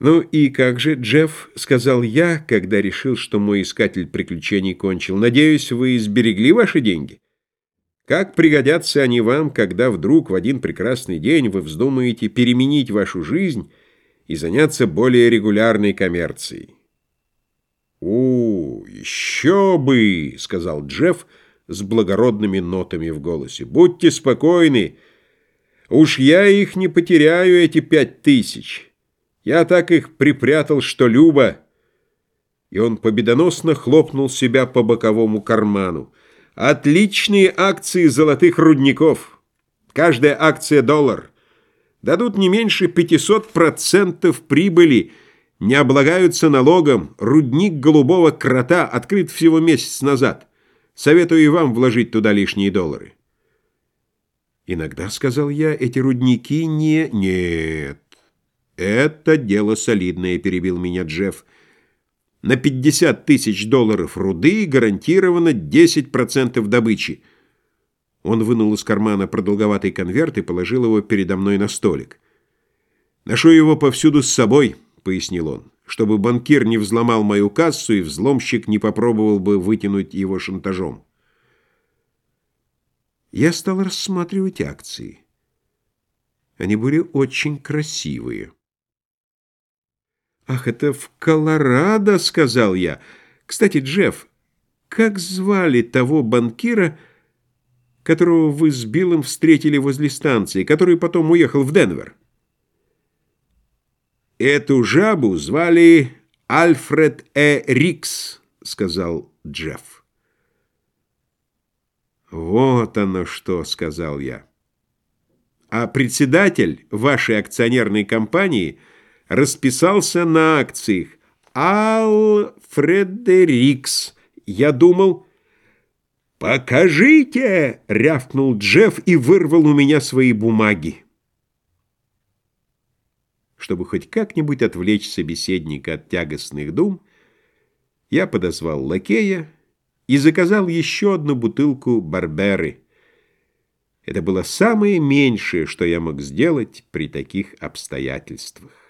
«Ну и как же, Джефф?» — сказал я, когда решил, что мой искатель приключений кончил. «Надеюсь, вы сберегли ваши деньги? Как пригодятся они вам, когда вдруг в один прекрасный день вы вздумаете переменить вашу жизнь и заняться более регулярной коммерцией?» «У, еще бы!» — сказал Джефф с благородными нотами в голосе. «Будьте спокойны! Уж я их не потеряю, эти пять тысяч!» Я так их припрятал, что Люба...» И он победоносно хлопнул себя по боковому карману. «Отличные акции золотых рудников! Каждая акция доллар. Дадут не меньше 500% прибыли, не облагаются налогом. Рудник голубого крота открыт всего месяц назад. Советую и вам вложить туда лишние доллары». «Иногда, — сказал я, — эти рудники не... Нет, «Это дело солидное», — перебил меня Джефф. «На 50 тысяч долларов руды гарантировано 10% добычи». Он вынул из кармана продолговатый конверт и положил его передо мной на столик. «Ношу его повсюду с собой», — пояснил он, «чтобы банкир не взломал мою кассу и взломщик не попробовал бы вытянуть его шантажом». Я стал рассматривать акции. Они были очень красивые. «Ах, это в Колорадо», — сказал я. «Кстати, Джефф, как звали того банкира, которого вы с Биллом встретили возле станции, который потом уехал в Денвер?» «Эту жабу звали Альфред Э. Рикс», — сказал Джефф. «Вот оно что», — сказал я. «А председатель вашей акционерной компании — расписался на акциях. Ал Фредерикс. Я думал... «Покажите!» — рявкнул Джефф и вырвал у меня свои бумаги. Чтобы хоть как-нибудь отвлечь собеседника от тягостных дум, я подозвал лакея и заказал еще одну бутылку барберы. Это было самое меньшее, что я мог сделать при таких обстоятельствах.